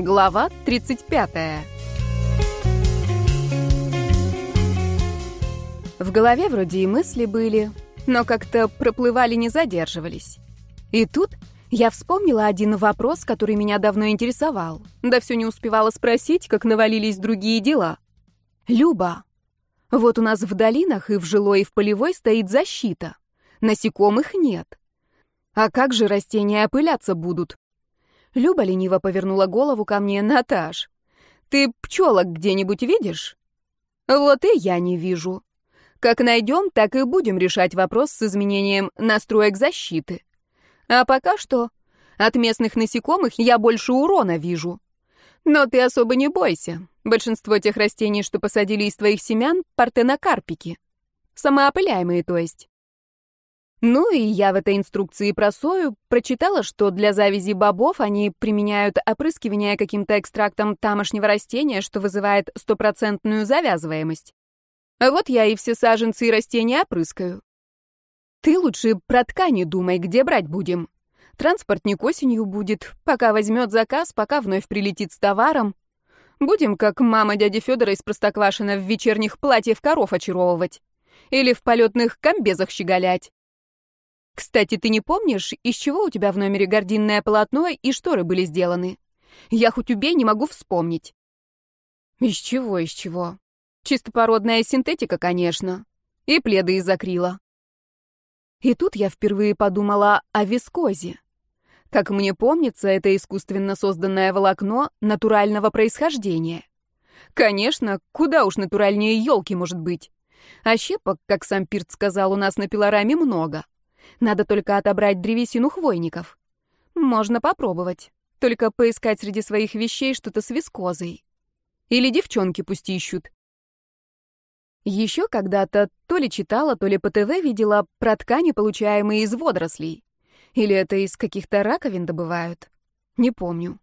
Глава 35. В голове вроде и мысли были, но как-то проплывали, не задерживались. И тут я вспомнила один вопрос, который меня давно интересовал. Да все не успевала спросить, как навалились другие дела. «Люба, вот у нас в долинах и в жилой, и в полевой стоит защита. Насекомых нет. А как же растения опыляться будут? Люба лениво повернула голову ко мне. Наташ, ты пчелок где-нибудь видишь? Вот и я не вижу. Как найдем, так и будем решать вопрос с изменением настроек защиты. А пока что от местных насекомых я больше урона вижу. Но ты особо не бойся. Большинство тех растений, что посадили из твоих семян, партенокарпики. Самоопыляемые, то есть. Ну и я в этой инструкции про сою прочитала, что для завязи бобов они применяют опрыскивание каким-то экстрактом тамошнего растения, что вызывает стопроцентную завязываемость. А вот я и все саженцы и растения опрыскаю. Ты лучше про ткани думай, где брать будем. Транспортник осенью будет, пока возьмет заказ, пока вновь прилетит с товаром. Будем, как мама дяди Федора из Простоквашина, в вечерних платьев коров очаровывать. Или в полетных комбезах щеголять. Кстати, ты не помнишь, из чего у тебя в номере гардинное полотно и шторы были сделаны? Я хоть убей, не могу вспомнить. Из чего, из чего? Чистопородная синтетика, конечно. И пледы из акрила. И тут я впервые подумала о вискозе. Как мне помнится, это искусственно созданное волокно натурального происхождения. Конечно, куда уж натуральнее елки может быть. А щепок, как сам Пирт сказал, у нас на пилораме много. Надо только отобрать древесину хвойников. Можно попробовать. Только поискать среди своих вещей что-то с вискозой. Или девчонки пусть ищут. Еще когда-то то ли читала, то ли по ТВ видела про ткани, получаемые из водорослей. Или это из каких-то раковин добывают? Не помню.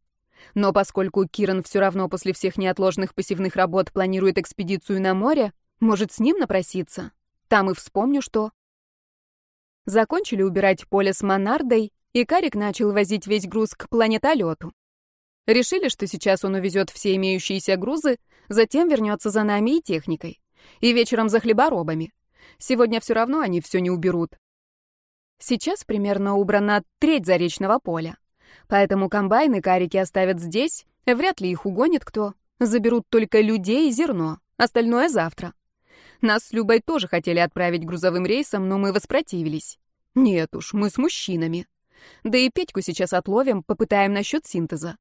Но поскольку Киран все равно после всех неотложных посевных работ планирует экспедицию на море, может, с ним напроситься? Там и вспомню, что... Закончили убирать поле с Монардой, и Карик начал возить весь груз к планетолету. Решили, что сейчас он увезет все имеющиеся грузы, затем вернется за нами и техникой. И вечером за хлеборобами. Сегодня все равно они все не уберут. Сейчас примерно убрана треть заречного поля. Поэтому комбайны карики оставят здесь, вряд ли их угонит кто. Заберут только людей и зерно, остальное завтра. Нас с Любой тоже хотели отправить грузовым рейсом, но мы воспротивились. Нет уж, мы с мужчинами. Да и Петьку сейчас отловим, попытаем насчет синтеза.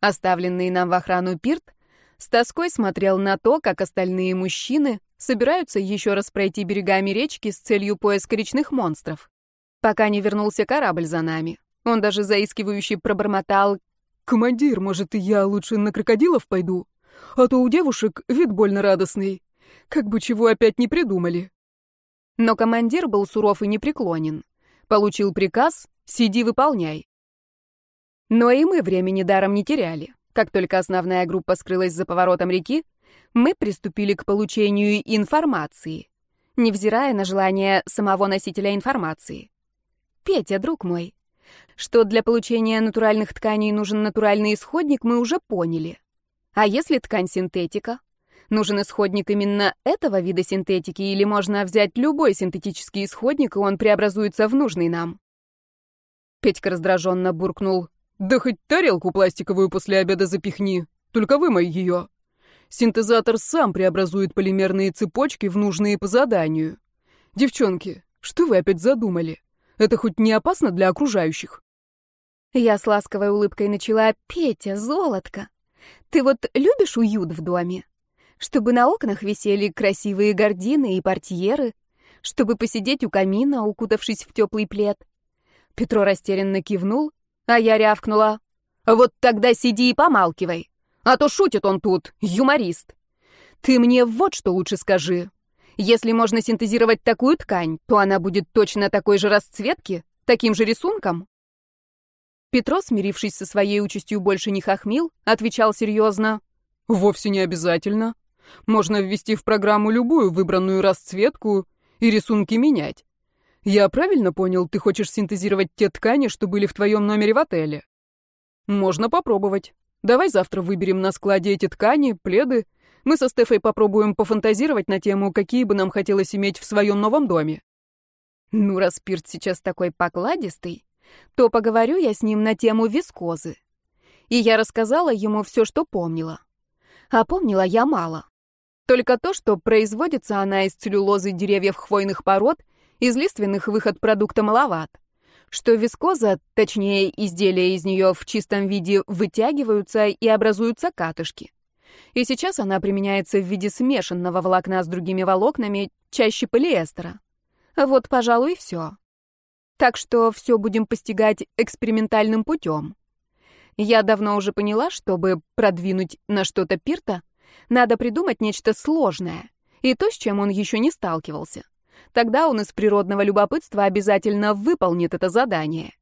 Оставленный нам в охрану Пирт с тоской смотрел на то, как остальные мужчины собираются еще раз пройти берегами речки с целью поиска речных монстров. Пока не вернулся корабль за нами. Он даже заискивающе пробормотал «Командир, может, я лучше на крокодилов пойду? А то у девушек вид больно радостный. Как бы чего опять не придумали. Но командир был суров и непреклонен. Получил приказ «Сиди, выполняй». Но и мы времени даром не теряли. Как только основная группа скрылась за поворотом реки, мы приступили к получению информации, невзирая на желание самого носителя информации. Петя, друг мой, что для получения натуральных тканей нужен натуральный исходник, мы уже поняли. А если ткань синтетика? Нужен исходник именно этого вида синтетики или можно взять любой синтетический исходник, и он преобразуется в нужный нам? Петька раздраженно буркнул. «Да хоть тарелку пластиковую после обеда запихни, только вымой ее. Синтезатор сам преобразует полимерные цепочки в нужные по заданию. Девчонки, что вы опять задумали? Это хоть не опасно для окружающих?» Я с ласковой улыбкой начала. «Петя, золотко, ты вот любишь уют в доме? Чтобы на окнах висели красивые гардины и портьеры, чтобы посидеть у камина, укутавшись в теплый плед. Петро растерянно кивнул, а я рявкнула. «Вот тогда сиди и помалкивай, а то шутит он тут, юморист. Ты мне вот что лучше скажи. Если можно синтезировать такую ткань, то она будет точно такой же расцветки, таким же рисунком?» Петро, смирившись со своей участью, больше не хохмил, отвечал серьезно. «Вовсе не обязательно. Можно ввести в программу любую выбранную расцветку и рисунки менять. Я правильно понял, ты хочешь синтезировать те ткани, что были в твоем номере в отеле? Можно попробовать. Давай завтра выберем на складе эти ткани, пледы. Мы со Стефой попробуем пофантазировать на тему, какие бы нам хотелось иметь в своем новом доме. Ну, раз Пирт сейчас такой покладистый, то поговорю я с ним на тему вискозы. И я рассказала ему все, что помнила. А помнила я мало. Только то, что производится она из целлюлозы деревьев хвойных пород, из лиственных выход продукта маловат что вискоза, точнее изделия из нее в чистом виде, вытягиваются и образуются катышки. И сейчас она применяется в виде смешанного волокна с другими волокнами, чаще полиэстера. Вот, пожалуй, и все. Так что все будем постигать экспериментальным путем. Я давно уже поняла, чтобы продвинуть на что-то Пирта, надо придумать нечто сложное, и то, с чем он еще не сталкивался. Тогда он из природного любопытства обязательно выполнит это задание.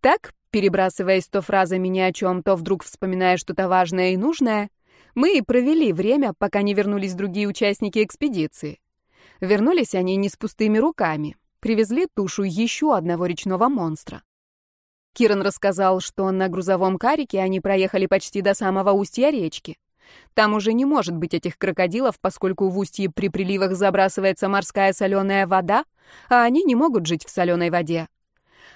Так, перебрасываясь то фразами ни о чем, то вдруг вспоминая что-то важное и нужное, мы и провели время, пока не вернулись другие участники экспедиции. Вернулись они не с пустыми руками, привезли тушу еще одного речного монстра. Киран рассказал, что на грузовом карике они проехали почти до самого устья речки. Там уже не может быть этих крокодилов, поскольку в устье при приливах забрасывается морская соленая вода, а они не могут жить в соленой воде.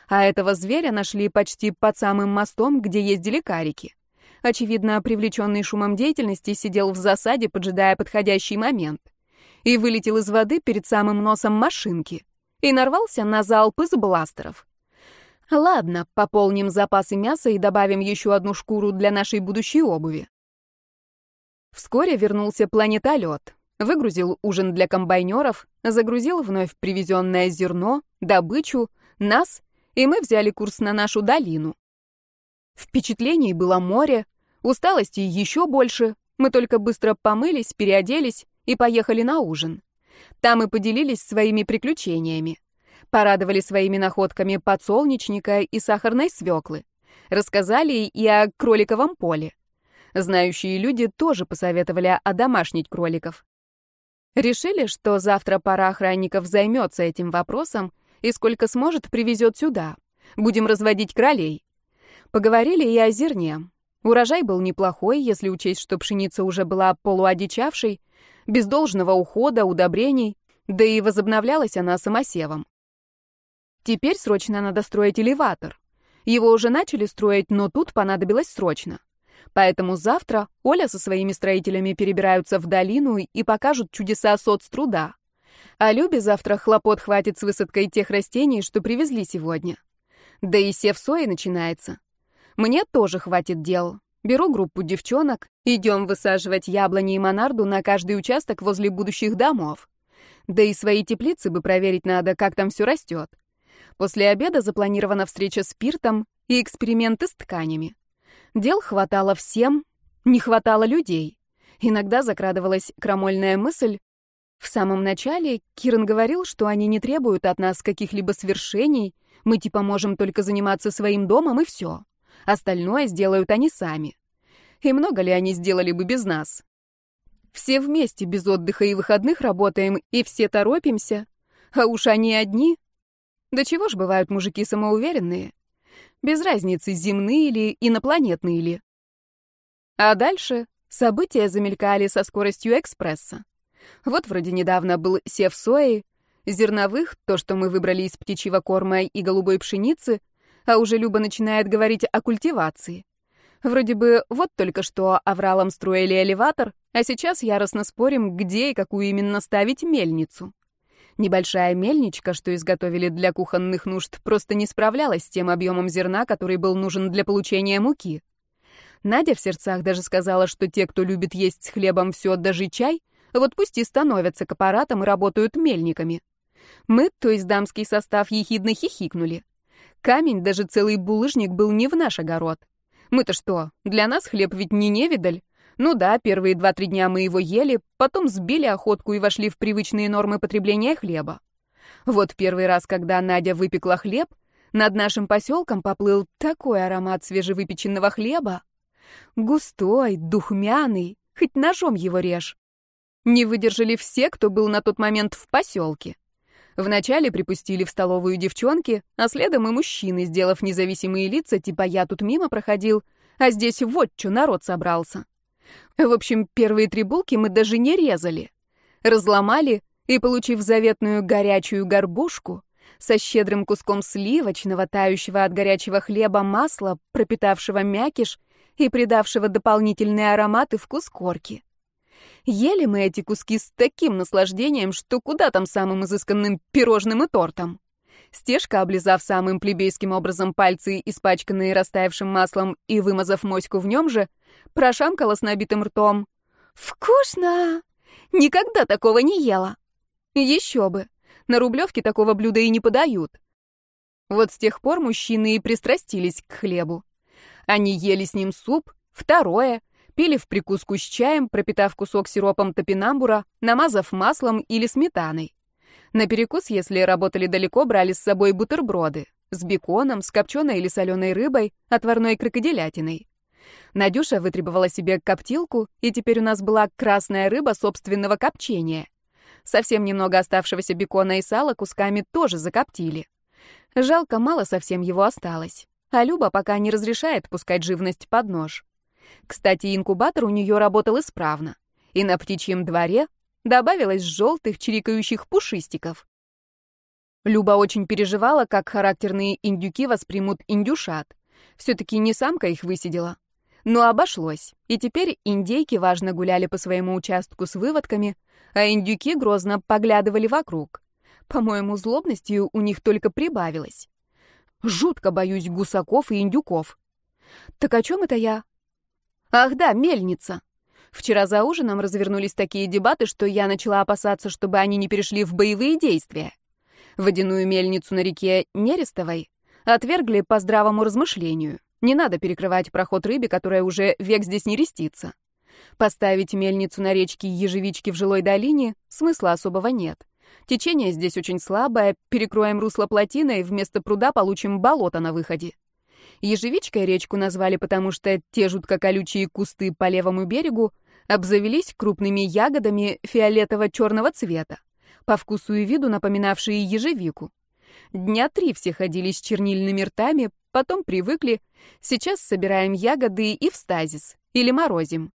А этого зверя нашли почти под самым мостом, где ездили карики. Очевидно, привлеченный шумом деятельности сидел в засаде, поджидая подходящий момент. И вылетел из воды перед самым носом машинки. И нарвался на залп из бластеров. Ладно, пополним запасы мяса и добавим еще одну шкуру для нашей будущей обуви. Вскоре вернулся планетолет, выгрузил ужин для комбайнеров, загрузил вновь привезенное зерно, добычу, нас, и мы взяли курс на нашу долину. Впечатлений было море, усталости еще больше, мы только быстро помылись, переоделись и поехали на ужин. Там и поделились своими приключениями. Порадовали своими находками подсолнечника и сахарной свеклы. Рассказали и о кроликовом поле. Знающие люди тоже посоветовали одомашнить кроликов. Решили, что завтра пара охранников займется этим вопросом и сколько сможет привезет сюда. Будем разводить кролей. Поговорили и о зерне. Урожай был неплохой, если учесть, что пшеница уже была полуодичавшей, без должного ухода, удобрений, да и возобновлялась она самосевом. Теперь срочно надо строить элеватор. Его уже начали строить, но тут понадобилось срочно. Поэтому завтра Оля со своими строителями перебираются в долину и покажут чудеса соцтруда. А Любе завтра хлопот хватит с высадкой тех растений, что привезли сегодня. Да и сев сои начинается. Мне тоже хватит дел. Беру группу девчонок, идем высаживать яблони и монарду на каждый участок возле будущих домов. Да и свои теплицы бы проверить надо, как там все растет. После обеда запланирована встреча с Пиртом и эксперименты с тканями. Дел хватало всем, не хватало людей. Иногда закрадывалась крамольная мысль. В самом начале Киран говорил, что они не требуют от нас каких-либо свершений, мы типа можем только заниматься своим домом и все. Остальное сделают они сами. И много ли они сделали бы без нас? Все вместе без отдыха и выходных работаем, и все торопимся. А уж они одни. Да чего ж бывают мужики самоуверенные? Без разницы, земные или инопланетные ли. А дальше события замелькали со скоростью экспресса. Вот вроде недавно был сев сои, зерновых, то, что мы выбрали из птичьего корма и голубой пшеницы, а уже Люба начинает говорить о культивации. Вроде бы вот только что авралом строили элеватор, а сейчас яростно спорим, где и какую именно ставить мельницу. Небольшая мельничка, что изготовили для кухонных нужд, просто не справлялась с тем объемом зерна, который был нужен для получения муки. Надя в сердцах даже сказала, что те, кто любит есть с хлебом все, даже чай, вот пусть и становятся к аппаратам и работают мельниками. Мы, то есть дамский состав, ехидно хихикнули. Камень, даже целый булыжник, был не в наш огород. Мы-то что, для нас хлеб ведь не невидаль, ну да, первые два-три дня мы его ели, потом сбили охотку и вошли в привычные нормы потребления хлеба. Вот первый раз, когда Надя выпекла хлеб, над нашим поселком поплыл такой аромат свежевыпеченного хлеба. Густой, духмяный, хоть ножом его режь. Не выдержали все, кто был на тот момент в поселке. Вначале припустили в столовую девчонки, а следом и мужчины, сделав независимые лица, типа «я тут мимо проходил», А здесь вот что народ собрался. В общем, первые три булки мы даже не резали. Разломали и, получив заветную горячую горбушку, со щедрым куском сливочного, тающего от горячего хлеба масла, пропитавшего мякиш и придавшего дополнительный аромат и вкус корки. Ели мы эти куски с таким наслаждением, что куда там самым изысканным пирожным и тортом. Стежка, облизав самым плебейским образом пальцы, испачканные растаявшим маслом и вымазав моську в нем же, прошамкала с набитым ртом. «Вкусно! Никогда такого не ела!» «Еще бы! На Рублевке такого блюда и не подают!» Вот с тех пор мужчины и пристрастились к хлебу. Они ели с ним суп, второе, пили в прикуску с чаем, пропитав кусок сиропом топинамбура, намазав маслом или сметаной. На перекус, если работали далеко, брали с собой бутерброды с беконом, с копченой или соленой рыбой, отварной крокодилятиной. Надюша вытребовала себе коптилку, и теперь у нас была красная рыба собственного копчения. Совсем немного оставшегося бекона и сала кусками тоже закоптили. Жалко, мало совсем его осталось а Люба пока не разрешает пускать живность под нож. Кстати, инкубатор у нее работал исправно, и на птичьем дворе добавилось желтых чирикающих пушистиков. Люба очень переживала, как характерные индюки воспримут индюшат. Все-таки не самка их высидела. Но обошлось, и теперь индейки важно гуляли по своему участку с выводками, а индюки грозно поглядывали вокруг. По-моему, злобностью у них только прибавилось. Жутко боюсь гусаков и индюков. Так о чем это я? Ах да, мельница. Вчера за ужином развернулись такие дебаты, что я начала опасаться, чтобы они не перешли в боевые действия. Водяную мельницу на реке Нерестовой отвергли по здравому размышлению. Не надо перекрывать проход рыбе, которая уже век здесь не рестится. Поставить мельницу на речке Ежевички в жилой долине смысла особого нет. Течение здесь очень слабое, перекроем русло плотины, и вместо пруда получим болото на выходе. Ежевичкой речку назвали, потому что те жутко колючие кусты по левому берегу обзавелись крупными ягодами фиолетово-черного цвета, по вкусу и виду напоминавшие ежевику. Дня три все ходили с чернильными ртами, потом привыкли. Сейчас собираем ягоды и в стазис, или морозим.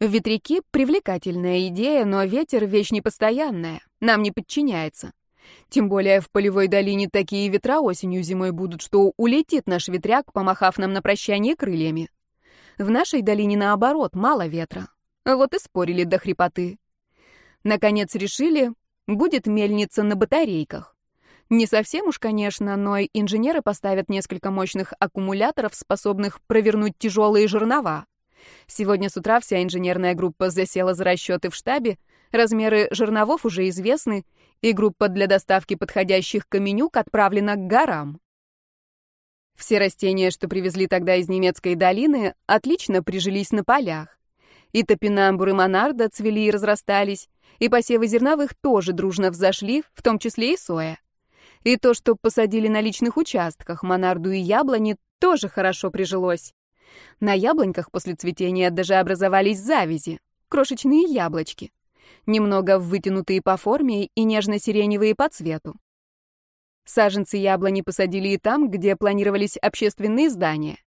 Ветряки — привлекательная идея, но ветер — вещь непостоянная, нам не подчиняется. Тем более в полевой долине такие ветра осенью зимой будут, что улетит наш ветряк, помахав нам на прощание крыльями. В нашей долине, наоборот, мало ветра. Вот и спорили до хрипоты. Наконец решили, будет мельница на батарейках. Не совсем уж, конечно, но инженеры поставят несколько мощных аккумуляторов, способных провернуть тяжелые жернова. Сегодня с утра вся инженерная группа засела за расчеты в штабе, размеры жерновов уже известны, и группа для доставки подходящих каменюк отправлена к горам. Все растения, что привезли тогда из немецкой долины, отлично прижились на полях. И топинамбур и монарда цвели и разрастались, и посевы зерновых тоже дружно взошли, в том числе и соя. И то, что посадили на личных участках, монарду и яблони, тоже хорошо прижилось. На яблоньках после цветения даже образовались завязи, крошечные яблочки, немного вытянутые по форме и нежно-сиреневые по цвету. Саженцы яблони посадили и там, где планировались общественные здания.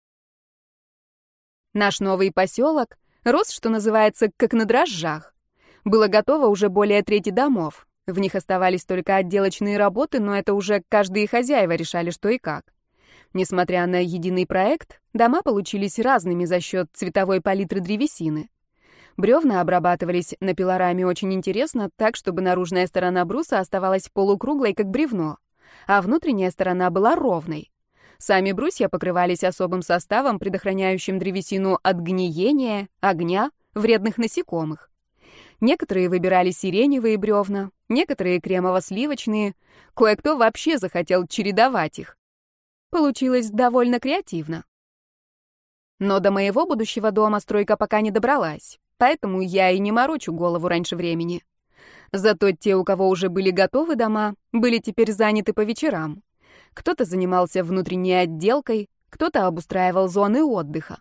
Наш новый поселок рос, что называется, как на дрожжах. Было готово уже более трети домов. В них оставались только отделочные работы, но это уже каждые хозяева решали, что и как. Несмотря на единый проект, дома получились разными за счет цветовой палитры древесины. Бревна обрабатывались на пилораме очень интересно, так, чтобы наружная сторона бруса оставалась полукруглой, как бревно, а внутренняя сторона была ровной. Сами брусья покрывались особым составом, предохраняющим древесину от гниения, огня, вредных насекомых. Некоторые выбирали сиреневые бревна, некоторые кремово-сливочные, кое-кто вообще захотел чередовать их. Получилось довольно креативно. Но до моего будущего дома стройка пока не добралась, поэтому я и не морочу голову раньше времени. Зато те, у кого уже были готовы дома, были теперь заняты по вечерам. Кто-то занимался внутренней отделкой, кто-то обустраивал зоны отдыха.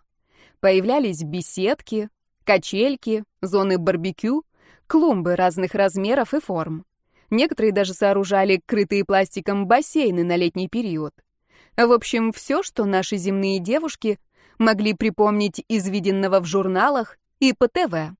Появлялись беседки, качельки, зоны барбекю, клумбы разных размеров и форм. Некоторые даже сооружали крытые пластиком бассейны на летний период. В общем, все, что наши земные девушки Могли припомнить из виденного в журналах и по ТВ.